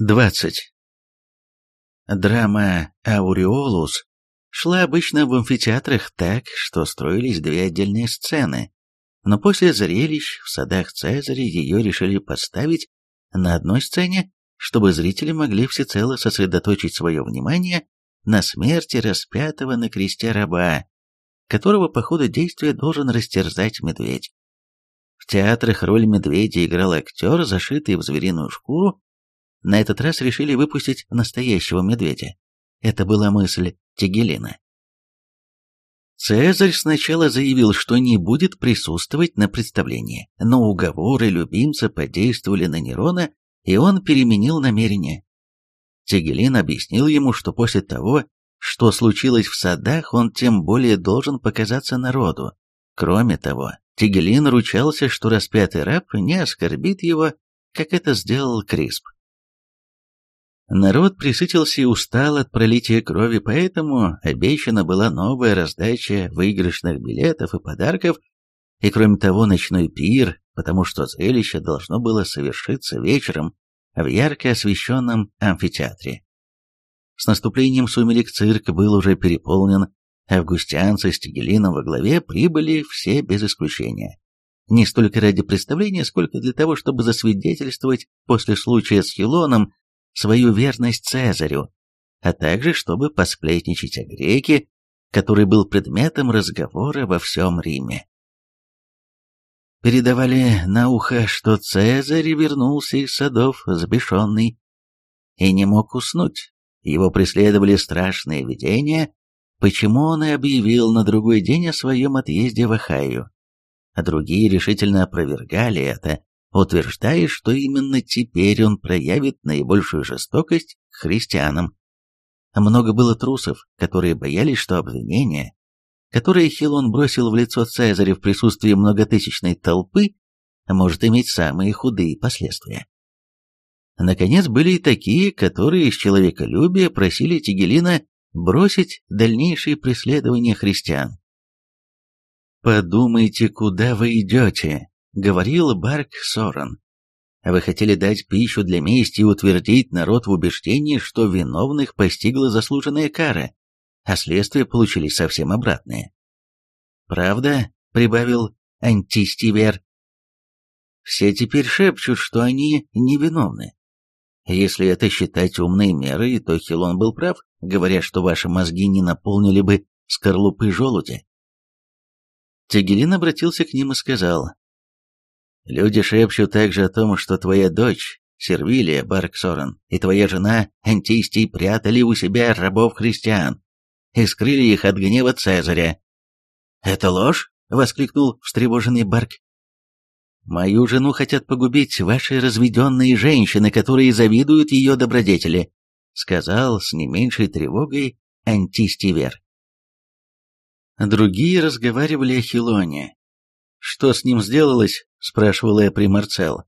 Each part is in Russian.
20. Драма «Ауреолус» шла обычно в амфитеатрах так, что строились две отдельные сцены, но после зрелищ в садах Цезаря ее решили поставить на одной сцене, чтобы зрители могли всецело сосредоточить свое внимание на смерти распятого на кресте раба, которого по ходу действия должен растерзать медведь. В театрах роль медведя играл актер, зашитый в звериную шкуру, на этот раз решили выпустить настоящего медведя. Это была мысль Тигелина. Цезарь сначала заявил, что не будет присутствовать на представлении, но уговоры любимца подействовали на Нерона, и он переменил намерение. Тигелин объяснил ему, что после того, что случилось в садах, он тем более должен показаться народу. Кроме того, Тигелин ручался, что распятый раб не оскорбит его, как это сделал Крисп. Народ присытился и устал от пролития крови, поэтому обещана была новая раздача выигрышных билетов и подарков, и кроме того ночной пир, потому что зрелище должно было совершиться вечером в ярко освещенном амфитеатре. С наступлением сумерек цирк был уже переполнен, августянцы с Тигелином во главе прибыли все без исключения. Не столько ради представления, сколько для того, чтобы засвидетельствовать после случая с Хилоном свою верность Цезарю, а также чтобы посплетничать о греке, который был предметом разговора во всем Риме. Передавали на ухо, что Цезарь вернулся из садов сбешенный и не мог уснуть. Его преследовали страшные видения, почему он и объявил на другой день о своем отъезде в Ахайю. А другие решительно опровергали это, утверждая, что именно теперь он проявит наибольшую жестокость к христианам. Много было трусов, которые боялись, что обвинение, которое Хилон бросил в лицо Цезаря в присутствии многотысячной толпы, может иметь самые худые последствия. Наконец, были и такие, которые из человеколюбия просили Тигелина бросить дальнейшие преследования христиан. «Подумайте, куда вы идете», — говорил Барк Сорен. «Вы хотели дать пищу для мести и утвердить народ в убеждении, что виновных постигла заслуженная кара, а следствие получили совсем обратное». «Правда?» — прибавил Антистивер. «Все теперь шепчут, что они невиновны. Если это считать умной мерой, то Хилон был прав, говоря, что ваши мозги не наполнили бы скорлупы желудя. Тегелин обратился к ним и сказал, «Люди шепчут также о том, что твоя дочь, Сервилия Барксорен, и твоя жена Антистий прятали у себя рабов-христиан и скрыли их от гнева Цезаря». «Это ложь?» — воскликнул встревоженный Барк. «Мою жену хотят погубить ваши разведенные женщины, которые завидуют ее добродетели», — сказал с не меньшей тревогой Антистивер. Другие разговаривали о Хилоне. «Что с ним сделалось?» — спрашивал Эпри Марцел.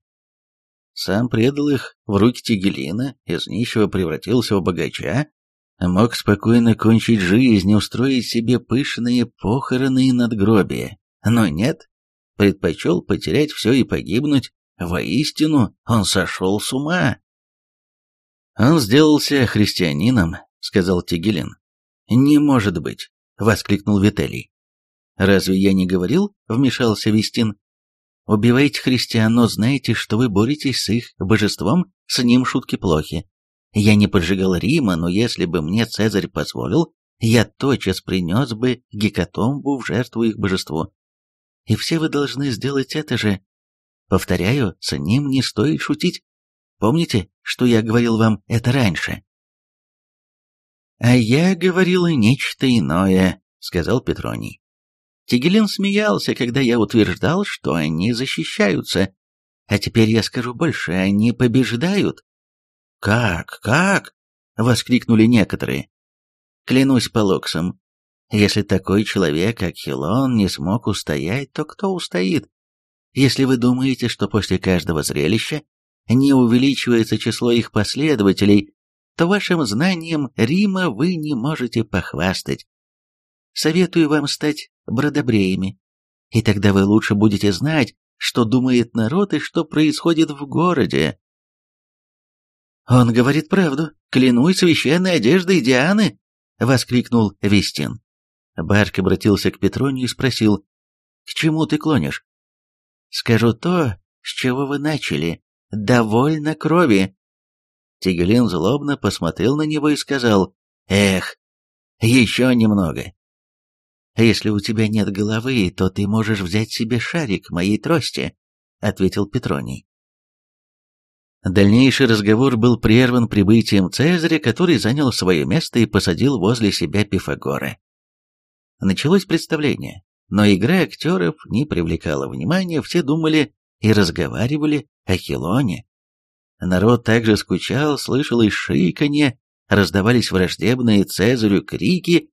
Сам предал их в руки Тигелина, из нищего превратился в богача, мог спокойно кончить жизнь, устроить себе пышные похороны и надгробия. Но нет, предпочел потерять все и погибнуть. Воистину, он сошел с ума. «Он сделался христианином», — сказал Тигелин. «Не может быть. — воскликнул Вителий. «Разве я не говорил?» — вмешался Вестин. «Убиваете христиан, но знаете, что вы боретесь с их божеством, с ним шутки плохи. Я не поджигал Рима, но если бы мне Цезарь позволил, я тотчас принес бы гекатомбу в жертву их божеству. И все вы должны сделать это же. Повторяю, с ним не стоит шутить. Помните, что я говорил вам это раньше?» «А я говорила нечто иное», — сказал Петроний. Тигелин смеялся, когда я утверждал, что они защищаются. А теперь я скажу больше, они побеждают. «Как? Как?» — воскликнули некоторые. Клянусь по локсам, если такой человек, как Хилон, не смог устоять, то кто устоит? Если вы думаете, что после каждого зрелища не увеличивается число их последователей, то вашим знанием Рима вы не можете похвастать. Советую вам стать бродобреями, и тогда вы лучше будете знать, что думает народ и что происходит в городе. «Он говорит правду. Клянусь священной одеждой Дианы!» — воскликнул Вестин. Барк обратился к Петронию и спросил, «К чему ты клонишь?» «Скажу то, с чего вы начали. Довольно крови!» Тигелин злобно посмотрел на него и сказал, «Эх, еще немного. Если у тебя нет головы, то ты можешь взять себе шарик моей трости», — ответил Петроний. Дальнейший разговор был прерван прибытием Цезаря, который занял свое место и посадил возле себя Пифагора. Началось представление, но игра актеров не привлекала внимания, все думали и разговаривали о Хилоне. Народ также скучал, слышалось шиканье, раздавались враждебные Цезарю крики,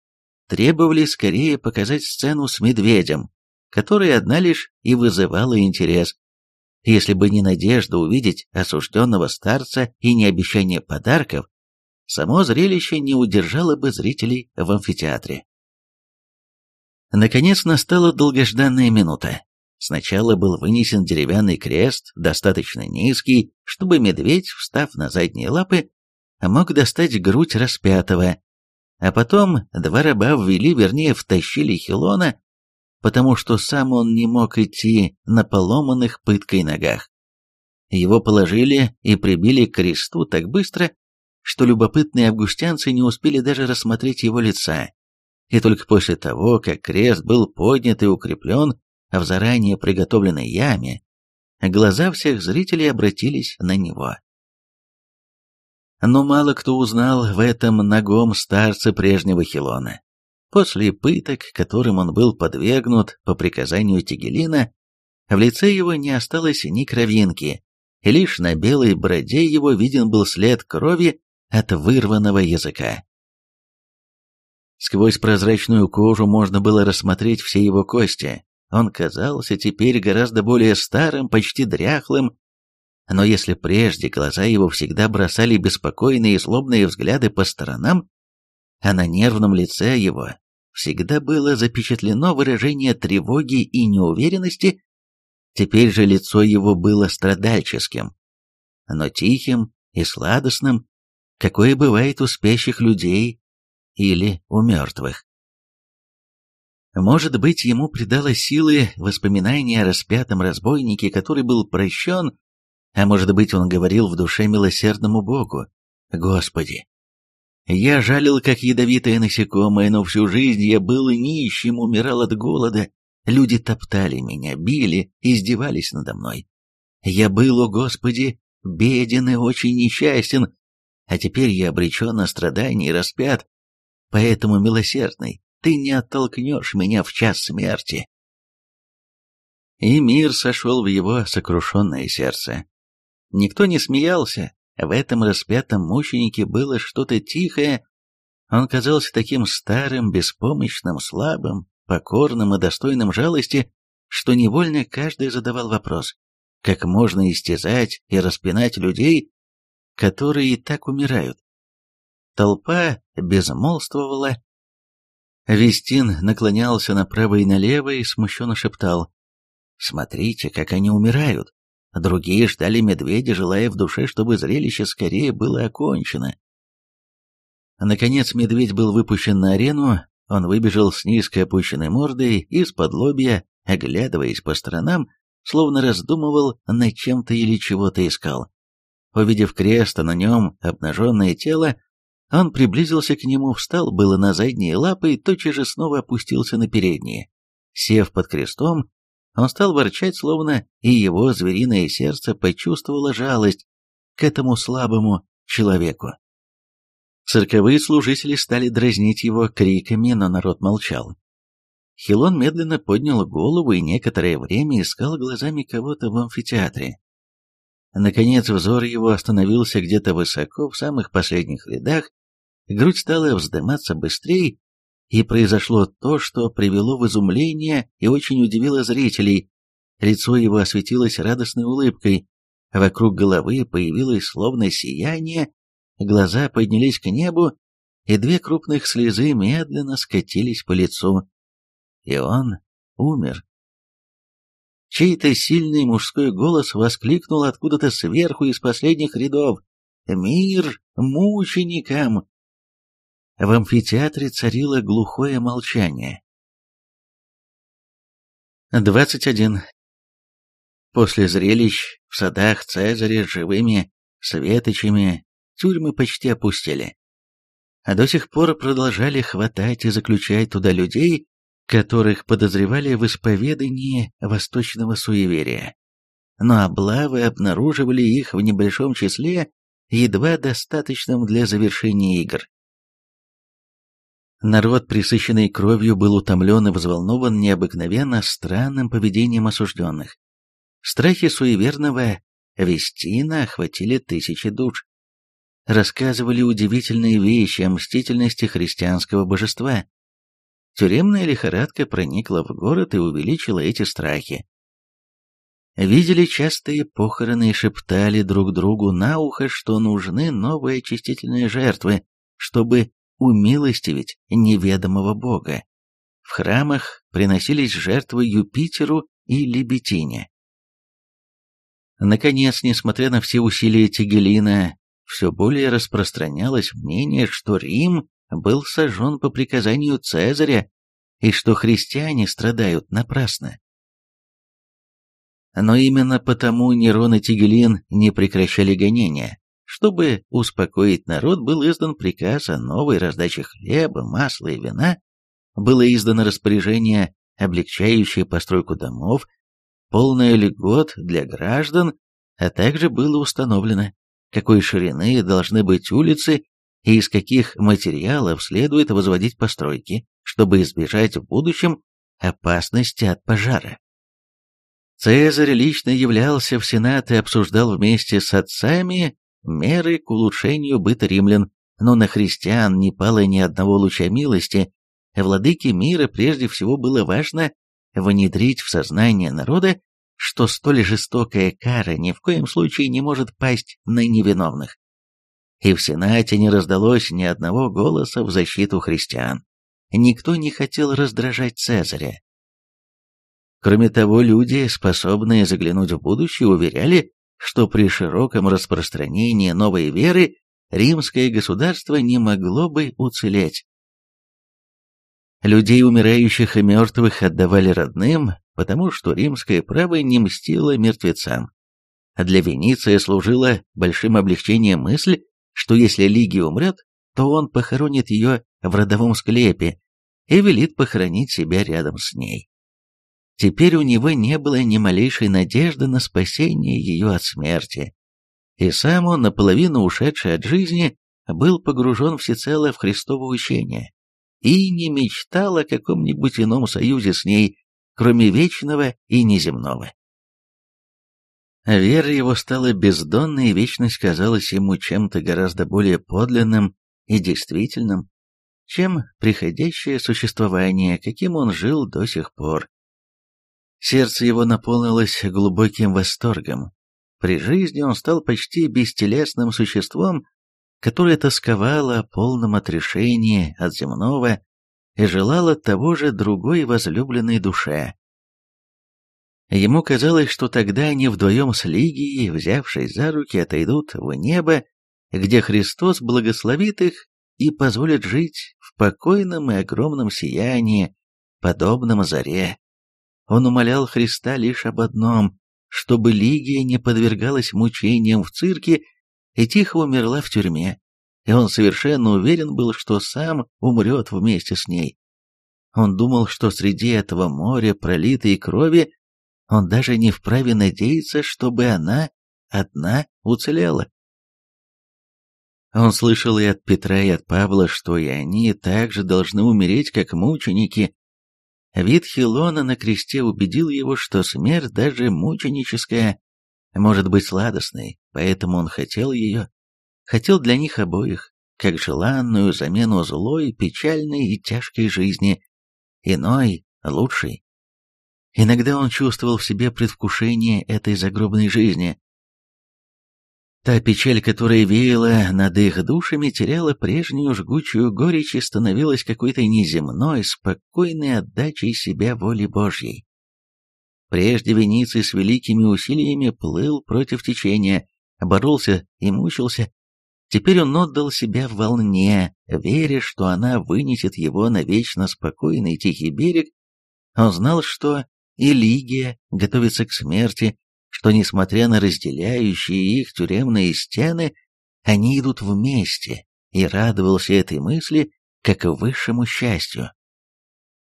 требовали скорее показать сцену с медведем, которая одна лишь и вызывала интерес. Если бы не надежда увидеть осужденного старца и не обещание подарков, само зрелище не удержало бы зрителей в амфитеатре. Наконец настала долгожданная минута. Сначала был вынесен деревянный крест, достаточно низкий, чтобы медведь, встав на задние лапы, мог достать грудь распятого, а потом два раба ввели, вернее, втащили Хилона, потому что сам он не мог идти на поломанных пыткой ногах. Его положили и прибили к кресту так быстро, что любопытные августянцы не успели даже рассмотреть его лица. И только после того, как крест был поднят и укреплен в заранее приготовленной яме, глаза всех зрителей обратились на него. Но мало кто узнал в этом ногом старце прежнего Хилона. После пыток, которым он был подвергнут по приказанию Тигелина, в лице его не осталось ни кровинки, и лишь на белой бороде его виден был след крови от вырванного языка. Сквозь прозрачную кожу можно было рассмотреть все его кости. Он казался теперь гораздо более старым, почти дряхлым, но если прежде глаза его всегда бросали беспокойные и злобные взгляды по сторонам, а на нервном лице его всегда было запечатлено выражение тревоги и неуверенности, теперь же лицо его было страдальческим, но тихим и сладостным, какое бывает у спящих людей или у мертвых. Может быть, ему придало силы воспоминание о распятом разбойнике, который был прощен а может быть, он говорил в душе милосердному Богу. Господи, я жалил, как ядовитое насекомое, но всю жизнь я был нищим, умирал от голода. Люди топтали меня, били, издевались надо мной. Я был, о Господи, беден и очень несчастен, а теперь я обречен на страдания и распят. Поэтому, милосердный, ты не оттолкнешь меня в час смерти. И мир сошел в его сокрушенное сердце. Никто не смеялся, в этом распятом мученике было что-то тихое. Он казался таким старым, беспомощным, слабым, покорным и достойным жалости, что невольно каждый задавал вопрос, как можно истязать и распинать людей, которые и так умирают. Толпа безмолвствовала. Вестин наклонялся направо и налево и смущенно шептал, «Смотрите, как они умирают! Другие ждали медведя, желая в душе, чтобы зрелище скорее было окончено. Наконец медведь был выпущен на арену, он выбежал с низко опущенной мордой, из-под лобья, оглядываясь по сторонам, словно раздумывал над чем-то или чего-то искал. Увидев крест, а на нем обнаженное тело, он приблизился к нему, встал было на задние лапы и тотчас же снова опустился на передние. Сев под крестом, он стал ворчать, словно и его звериное сердце почувствовало жалость к этому слабому человеку. Цирковые служители стали дразнить его криками, но народ молчал. Хилон медленно поднял голову и некоторое время искал глазами кого-то в амфитеатре. Наконец взор его остановился где-то высоко, в самых последних рядах, грудь стала вздыматься быстрее, и произошло то, что привело в изумление и очень удивило зрителей. Лицо его осветилось радостной улыбкой, вокруг головы появилось словно сияние, глаза поднялись к небу, и две крупных слезы медленно скатились по лицу. И он умер. Чей-то сильный мужской голос воскликнул откуда-то сверху из последних рядов. Мир мученикам!» В амфитеатре царило глухое молчание. 21. После зрелищ в садах Цезаря с живыми светочами тюрьмы почти опустили. А до сих пор продолжали хватать и заключать туда людей, которых подозревали в исповедании восточного суеверия. Но облавы обнаруживали их в небольшом числе, едва достаточном для завершения игр. Народ, присыщенный кровью, был утомлен и взволнован необыкновенно странным поведением осужденных. Страхи суеверного Вестина охватили тысячи душ. Рассказывали удивительные вещи о мстительности христианского божества. Тюремная лихорадка проникла в город и увеличила эти страхи. Видели частые похороны и шептали друг другу на ухо, что нужны новые очистительные жертвы, чтобы умилостивить неведомого бога. В храмах приносились жертвы Юпитеру и Лебетине. Наконец, несмотря на все усилия Тигелина, все более распространялось мнение, что Рим был сожжен по приказанию Цезаря и что христиане страдают напрасно. Но именно потому Нерон и Тигелин не прекращали гонения. Чтобы успокоить народ, был издан приказ о новой раздаче хлеба, масла и вина, было издано распоряжение, облегчающее постройку домов, полное льгот для граждан, а также было установлено, какой ширины должны быть улицы и из каких материалов следует возводить постройки, чтобы избежать в будущем опасности от пожара. Цезарь лично являлся в Сенат и обсуждал вместе с отцами меры к улучшению быта римлян, но на христиан не пало ни одного луча милости, владыке мира прежде всего было важно внедрить в сознание народа, что столь жестокая кара ни в коем случае не может пасть на невиновных. И в Сенате не раздалось ни одного голоса в защиту христиан. Никто не хотел раздражать Цезаря. Кроме того, люди, способные заглянуть в будущее, уверяли, что при широком распространении новой веры римское государство не могло бы уцелеть. Людей умирающих и мертвых отдавали родным, потому что римское право не мстило мертвецам. А для Венеции служила большим облегчением мысль, что если Лигия умрет, то он похоронит ее в родовом склепе и велит похоронить себя рядом с ней. Теперь у него не было ни малейшей надежды на спасение ее от смерти, и сам он, наполовину ушедший от жизни, был погружен всецело в Христово учение и не мечтал о каком-нибудь ином союзе с ней, кроме вечного и неземного. Вера его стала бездонной, и вечность казалась ему чем-то гораздо более подлинным и действительным, чем приходящее существование, каким он жил до сих пор. Сердце его наполнилось глубоким восторгом. При жизни он стал почти бестелесным существом, которое тосковало о полном отрешении от земного и желал от того же другой возлюбленной душе. Ему казалось, что тогда они вдвоем с Лигией, взявшись за руки, отойдут в небо, где Христос благословит их и позволит жить в покойном и огромном сиянии, подобном заре. Он умолял Христа лишь об одном, чтобы Лигия не подвергалась мучениям в цирке и тихо умерла в тюрьме, и он совершенно уверен был, что сам умрет вместе с ней. Он думал, что среди этого моря пролитой крови он даже не вправе надеяться, чтобы она одна уцелела. Он слышал и от Петра, и от Павла, что и они также должны умереть, как мученики. Вид Хилона на кресте убедил его, что смерть, даже мученическая, может быть сладостной, поэтому он хотел ее хотел для них обоих, как желанную замену злой, печальной и тяжкой жизни, иной, лучшей. Иногда он чувствовал в себе предвкушение этой загробной жизни. Та печаль, которая веяла над их душами, теряла прежнюю жгучую горечь и становилась какой-то неземной, спокойной отдачей себя воле Божьей. Прежде Вениций с великими усилиями плыл против течения, боролся и мучился, Теперь он отдал себя в волне, веря, что она вынесет его на вечно спокойный тихий берег. Он знал, что и Лигия готовится к смерти, что, несмотря на разделяющие их тюремные стены, они идут вместе, и радовался этой мысли, как высшему счастью.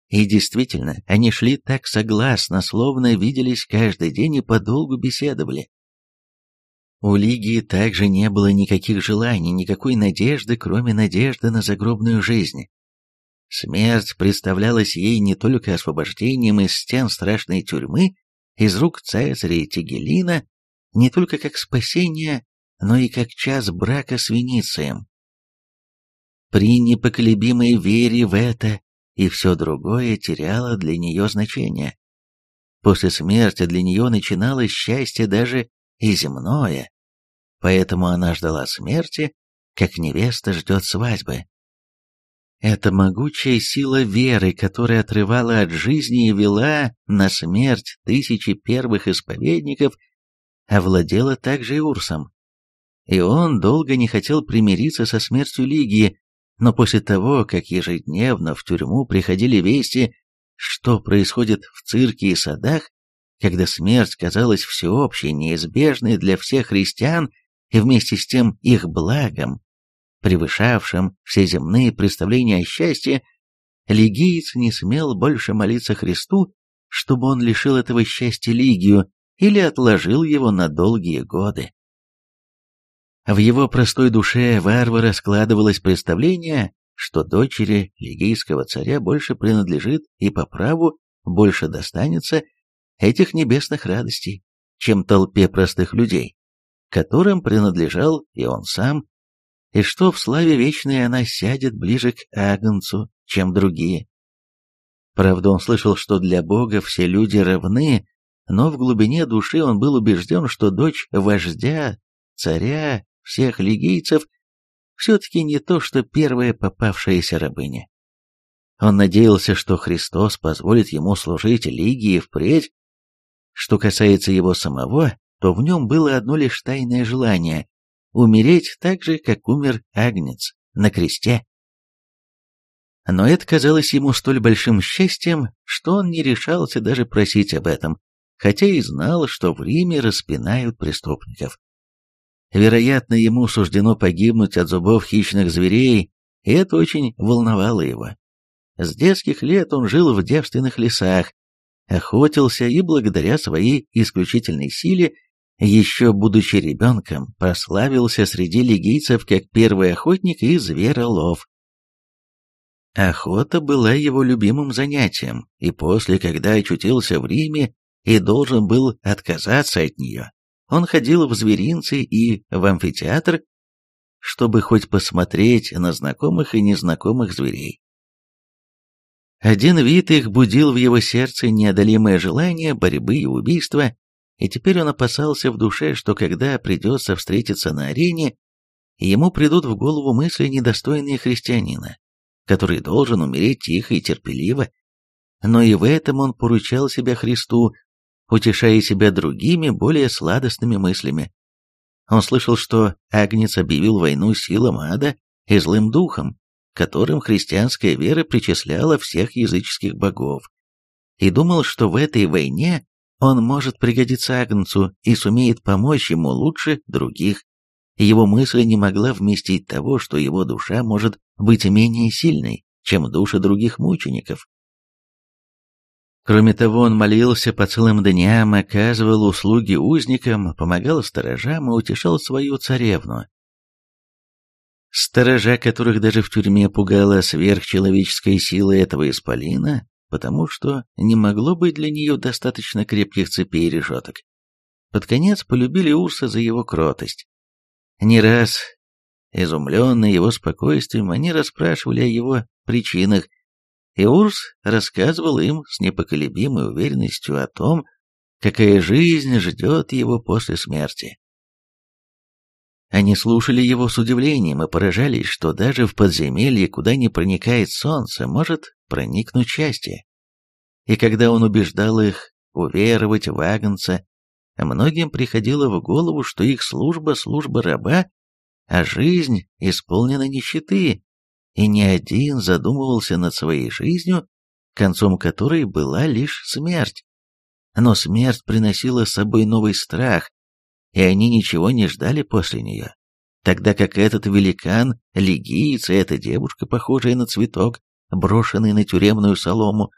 И действительно, они шли так согласно, словно виделись каждый день и подолгу беседовали. У Лигии также не было никаких желаний, никакой надежды, кроме надежды на загробную жизнь. Смерть представлялась ей не только освобождением из стен страшной тюрьмы, из рук Цезаря и Тигелина, не только как спасение, но и как час брака с Веницием. При непоколебимой вере в это и все другое теряло для нее значение. После смерти для нее начиналось счастье даже и земное, поэтому она ждала смерти, как невеста ждет свадьбы. Это могучая сила веры, которая отрывала от жизни и вела на смерть тысячи первых исповедников, овладела также и Урсом. И он долго не хотел примириться со смертью Лигии, но после того, как ежедневно в тюрьму приходили вести, что происходит в цирке и садах, когда смерть казалась всеобщей, неизбежной для всех христиан и вместе с тем их благом, превышавшим все земные представления о счастье, лигиец не смел больше молиться Христу, чтобы он лишил этого счастья Лигию или отложил его на долгие годы. В его простой душе варвара складывалось представление, что дочери лигийского царя больше принадлежит и по праву больше достанется этих небесных радостей, чем толпе простых людей, которым принадлежал и он сам, и что в славе вечной она сядет ближе к Агнцу, чем другие. Правда, он слышал, что для Бога все люди равны, но в глубине души он был убежден, что дочь вождя, царя, всех лигийцев все-таки не то, что первая попавшаяся рабыня. Он надеялся, что Христос позволит ему служить Лигии впредь. Что касается его самого, то в нем было одно лишь тайное желание умереть так же, как умер Агнец на кресте. Но это казалось ему столь большим счастьем, что он не решался даже просить об этом, хотя и знал, что в Риме распинают преступников. Вероятно, ему суждено погибнуть от зубов хищных зверей, и это очень волновало его. С детских лет он жил в девственных лесах, охотился и благодаря своей исключительной силе еще будучи ребенком, прославился среди лигийцев как первый охотник и зверолов. Охота была его любимым занятием, и после, когда очутился в Риме и должен был отказаться от нее, он ходил в зверинцы и в амфитеатр, чтобы хоть посмотреть на знакомых и незнакомых зверей. Один вид их будил в его сердце неодолимое желание борьбы и убийства, и теперь он опасался в душе, что когда придется встретиться на арене, ему придут в голову мысли, недостойные христианина, который должен умереть тихо и терпеливо. Но и в этом он поручал себя Христу, утешая себя другими, более сладостными мыслями. Он слышал, что Агнец объявил войну силам ада и злым духом, которым христианская вера причисляла всех языческих богов, и думал, что в этой войне он может пригодиться Агнцу и сумеет помочь ему лучше других. Его мысль не могла вместить того, что его душа может быть менее сильной, чем души других мучеников. Кроме того, он молился по целым дням, оказывал услуги узникам, помогал сторожам и утешал свою царевну. Сторожа, которых даже в тюрьме пугала сверхчеловеческая сила этого исполина, потому что не могло быть для нее достаточно крепких цепей и решеток. Под конец полюбили Урса за его кротость. Не раз, изумленные его спокойствием, они расспрашивали о его причинах, и Урс рассказывал им с непоколебимой уверенностью о том, какая жизнь ждет его после смерти. Они слушали его с удивлением и поражались, что даже в подземелье, куда не проникает солнце, может проникнуть счастье. И когда он убеждал их уверовать в Агнца, многим приходило в голову, что их служба – служба раба, а жизнь исполнена нищеты, и ни один задумывался над своей жизнью, концом которой была лишь смерть. Но смерть приносила с собой новый страх, и они ничего не ждали после нее. Тогда как этот великан, легиец и эта девушка, похожая на цветок, брошенный на тюремную солому,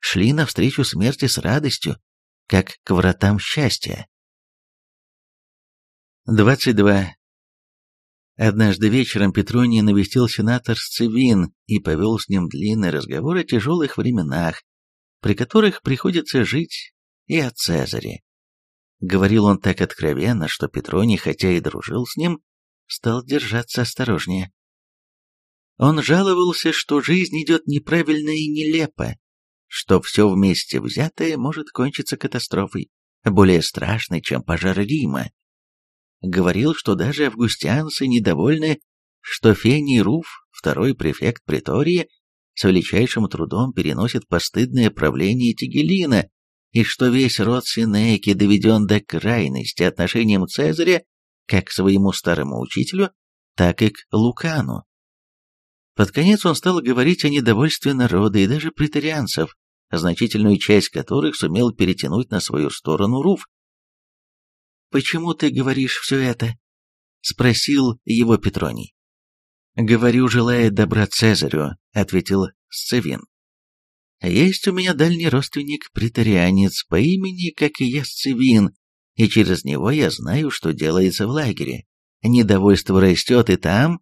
шли навстречу смерти с радостью, как к вратам счастья. 22. Однажды вечером Петроний навестил сенатор Сцевин и повел с ним длинный разговор о тяжелых временах, при которых приходится жить и о Цезаре. Говорил он так откровенно, что Петроний, хотя и дружил с ним, стал держаться осторожнее. Он жаловался, что жизнь идет неправильно и нелепо, что все вместе взятое может кончиться катастрофой, более страшной, чем пожар Рима. Говорил, что даже августианцы недовольны, что Фений Руф, второй префект притории, с величайшим трудом переносит постыдное правление Тигелина, и что весь род Синеки доведен до крайности отношением Цезаря как к своему старому учителю, так и к Лукану. Под конец он стал говорить о недовольстве народа и даже претарианцев, значительную часть которых сумел перетянуть на свою сторону Руф. «Почему ты говоришь все это?» — спросил его Петроний. «Говорю, желая добра Цезарю», — ответил Сцевин. Есть у меня дальний родственник притарианец по имени, как и я, Сцевин, и через него я знаю, что делается в лагере. Недовольство растет и там.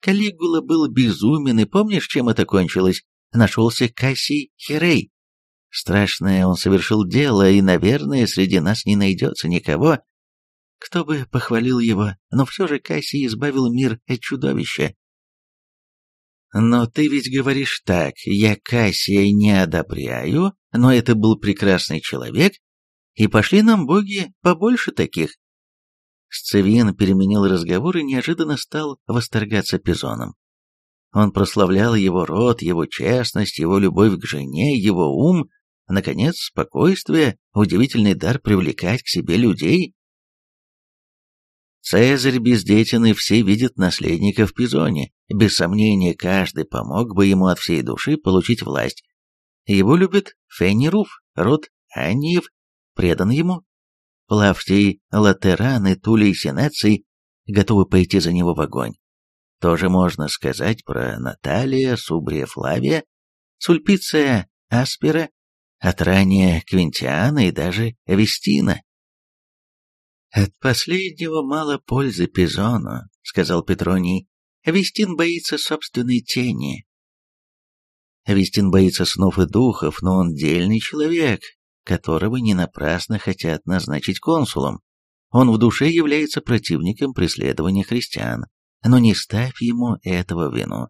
Калигула был безумен, и помнишь, чем это кончилось? Нашелся Кассий Херей. Страшное он совершил дело, и, наверное, среди нас не найдется никого, кто бы похвалил его, но все же Кассий избавил мир от чудовища. Но ты ведь говоришь так, я Кассия не одобряю, но это был прекрасный человек, и пошли нам боги побольше таких. Сцевин переменил разговор и неожиданно стал восторгаться Пизоном. Он прославлял его род, его честность, его любовь к жене, его ум, наконец, спокойствие, удивительный дар привлекать к себе людей. Цезарь бездетен, и все видят наследника в Пизоне. Без сомнения, каждый помог бы ему от всей души получить власть. Его любит Феннируф, род Аниев, предан ему. Плавтий, Латеран и Тулей Синеций готовы пойти за него в огонь. Тоже можно сказать про Наталия, Субрия Флавия, Сульпиция Аспера, Атрания Квинтиана и даже Вестина. «От последнего мало пользы Пизону», — сказал Петроний. «Вестин боится собственной тени». Вестин боится снов и духов, но он дельный человек, которого не напрасно хотят назначить консулом. Он в душе является противником преследования христиан, но не ставь ему этого вину,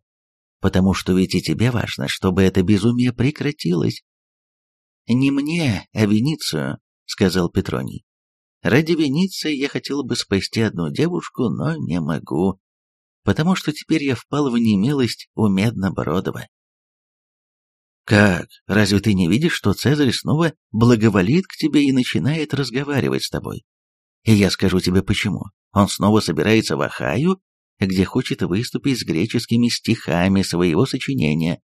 потому что ведь и тебе важно, чтобы это безумие прекратилось. «Не мне, а Веницию», — сказал Петроний. Ради Венеции я хотел бы спасти одну девушку, но не могу, потому что теперь я впал в немилость у Меднобородова. Как? Разве ты не видишь, что Цезарь снова благоволит к тебе и начинает разговаривать с тобой? И я скажу тебе почему. Он снова собирается в Ахаю, где хочет выступить с греческими стихами своего сочинения.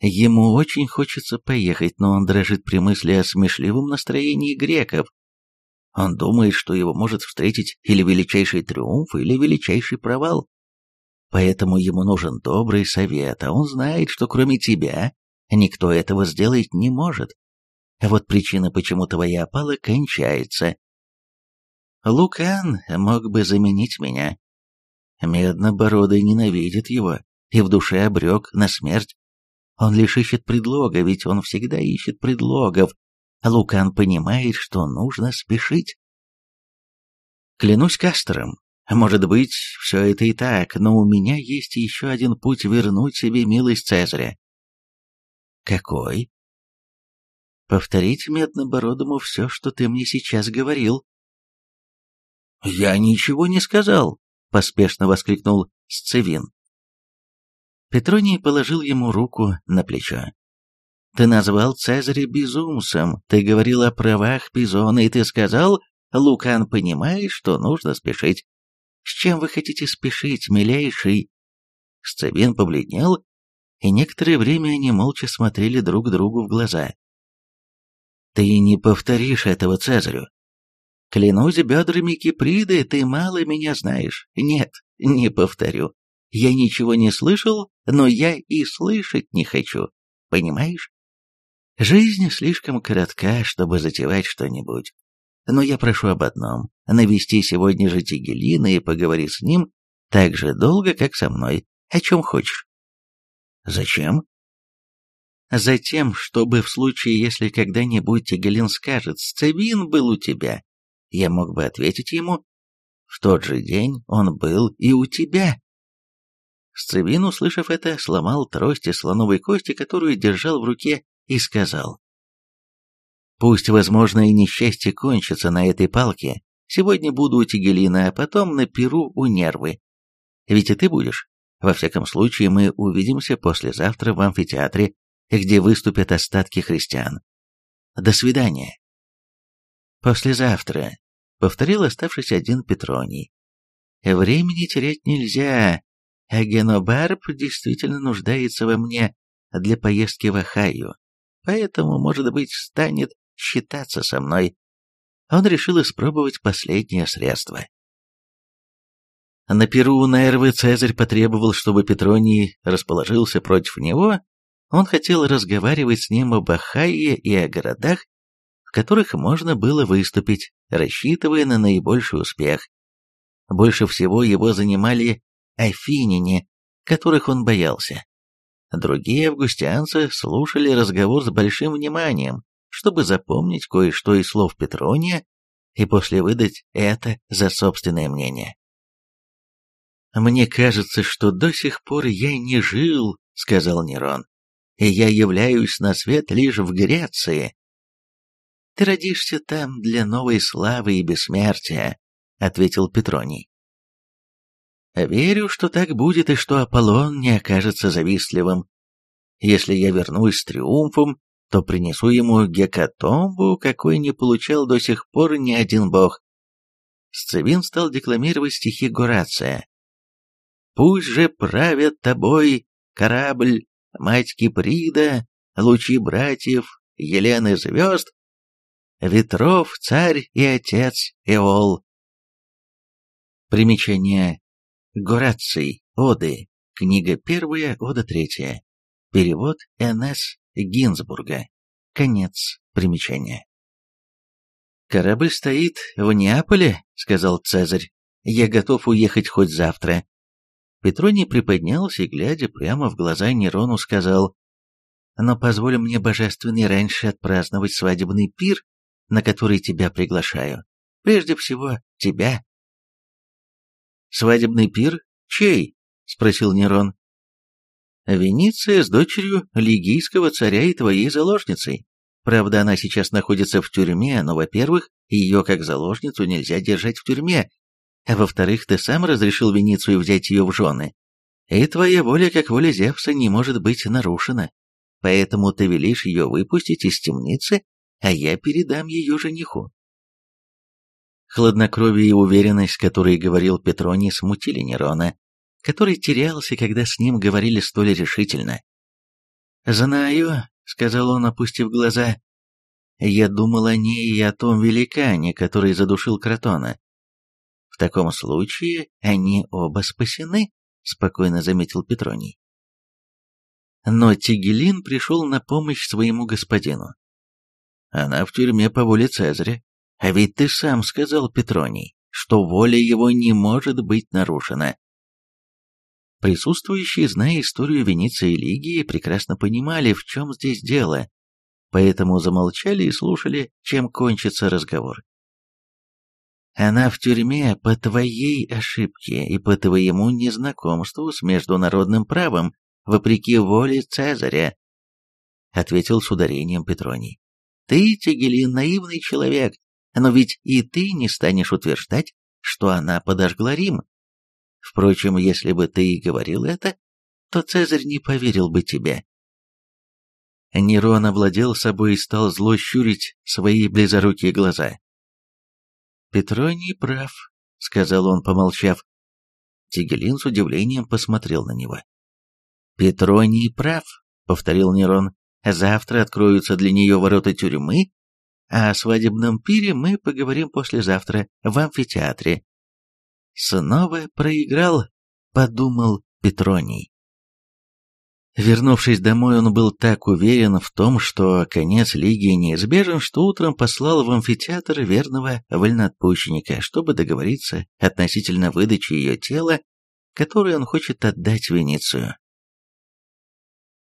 Ему очень хочется поехать, но он дрожит при мысли о смешливом настроении греков, он думает, что его может встретить или величайший триумф, или величайший провал. Поэтому ему нужен добрый совет, а он знает, что кроме тебя никто этого сделать не может. А вот причина, почему твоя опала кончается. Лукан мог бы заменить меня. Меднобородый ненавидит его и в душе обрек на смерть. Он лишь ищет предлога, ведь он всегда ищет предлогов, Лукан понимает, что нужно спешить. Клянусь Кастером, может быть, все это и так, но у меня есть еще один путь вернуть себе милость Цезаря. Какой? Повторить Меднобородому все, что ты мне сейчас говорил. Я ничего не сказал, поспешно воскликнул Сцевин. Петроний положил ему руку на плечо. Ты назвал Цезаря безумцем, ты говорил о правах Пизона, и ты сказал, Лукан понимает, что нужно спешить. С чем вы хотите спешить, милейший?» Сцебин побледнел, и некоторое время они молча смотрели друг другу в глаза. «Ты не повторишь этого Цезарю. Клянусь бедрами Киприды, ты мало меня знаешь. Нет, не повторю. Я ничего не слышал, но я и слышать не хочу. Понимаешь? Жизнь слишком коротка, чтобы затевать что-нибудь. Но я прошу об одном — навести сегодня же Тигелина и поговори с ним так же долго, как со мной, о чем хочешь. Зачем? Затем, чтобы в случае, если когда-нибудь Тигелин скажет «Сцевин был у тебя», я мог бы ответить ему «В тот же день он был и у тебя». Сцевин, услышав это, сломал трость из слоновой кости, которую держал в руке, и сказал Пусть, возможно, и несчастье кончится на этой палке. Сегодня буду у Тигелина, а потом на Перу у Нервы. Ведь и ты будешь. Во всяком случае, мы увидимся послезавтра в амфитеатре, где выступят остатки христиан. До свидания. Послезавтра, — повторил оставшийся один Петроний. Времени терять нельзя, а Генобарб действительно нуждается во мне для поездки в Ахайо, поэтому, может быть, станет считаться со мной. Он решил испробовать последнее средство. На Перу Нервы Цезарь потребовал, чтобы Петроний расположился против него. Он хотел разговаривать с ним об Ахайе и о городах, в которых можно было выступить, рассчитывая на наибольший успех. Больше всего его занимали афиняне, которых он боялся. Другие августианцы слушали разговор с большим вниманием, чтобы запомнить кое-что из слов Петрония и после выдать это за собственное мнение. «Мне кажется, что до сих пор я не жил», — сказал Нерон, — «и я являюсь на свет лишь в Греции». «Ты родишься там для новой славы и бессмертия», — ответил Петроний. «Верю, что так будет и что Аполлон не окажется завистливым. Если я вернусь с триумфом, то принесу ему гекатомбу, какой не получал до сих пор ни один бог. Сцевин стал декламировать стихи Горация. «Пусть же правят тобой корабль, мать Киприда, лучи братьев, Елены звезд, ветров царь и отец Эол». Примечание. Гораций. Оды. Книга первая, ода третья. Перевод Н.С. Гинзбурга. Конец примечания. «Корабль стоит в Неаполе», — сказал Цезарь. «Я готов уехать хоть завтра». Петроний приподнялся и, глядя прямо в глаза Нерону, сказал, «Но позволь мне, божественный, раньше отпраздновать свадебный пир, на который тебя приглашаю. Прежде всего, тебя». «Свадебный пир? Чей?» — спросил Нерон. Венеция с дочерью лигийского царя и твоей заложницей. Правда, она сейчас находится в тюрьме, но, во-первых, ее как заложницу нельзя держать в тюрьме, а во-вторых, ты сам разрешил Веницию взять ее в жены. И твоя воля, как воля Зевса, не может быть нарушена. Поэтому ты велишь ее выпустить из темницы, а я передам ее жениху. Хладнокровие и уверенность, с которой говорил Петроний, смутили Нерона, который терялся, когда с ним говорили столь решительно. «Знаю», — сказал он, опустив глаза, — «я думал о ней и о том великане, который задушил Кротона. В таком случае они оба спасены», — спокойно заметил Петроний. Но Тигелин пришел на помощь своему господину. «Она в тюрьме по воле Цезаря. А ведь ты сам сказал, Петроний, что воля его не может быть нарушена. Присутствующие, зная историю Венеции и Лигии, прекрасно понимали, в чем здесь дело, поэтому замолчали и слушали, чем кончится разговор. Она в тюрьме по твоей ошибке и по твоему незнакомству с международным правом, вопреки воле Цезаря, ответил с ударением Петроний. Ты, Тегелин, наивный человек, но ведь и ты не станешь утверждать, что она подожгла Рим. Впрочем, если бы ты и говорил это, то Цезарь не поверил бы тебе. Нерон овладел собой и стал зло щурить свои близорукие глаза. «Петроний прав», — сказал он, помолчав. Тигелин с удивлением посмотрел на него. «Петроний прав», — повторил Нерон. «Завтра откроются для нее ворота тюрьмы, а о свадебном пире мы поговорим послезавтра в амфитеатре». «Снова проиграл», — подумал Петроний. Вернувшись домой, он был так уверен в том, что конец лиги неизбежен, что утром послал в амфитеатр верного вольноотпущенника, чтобы договориться относительно выдачи ее тела, которое он хочет отдать Венецию.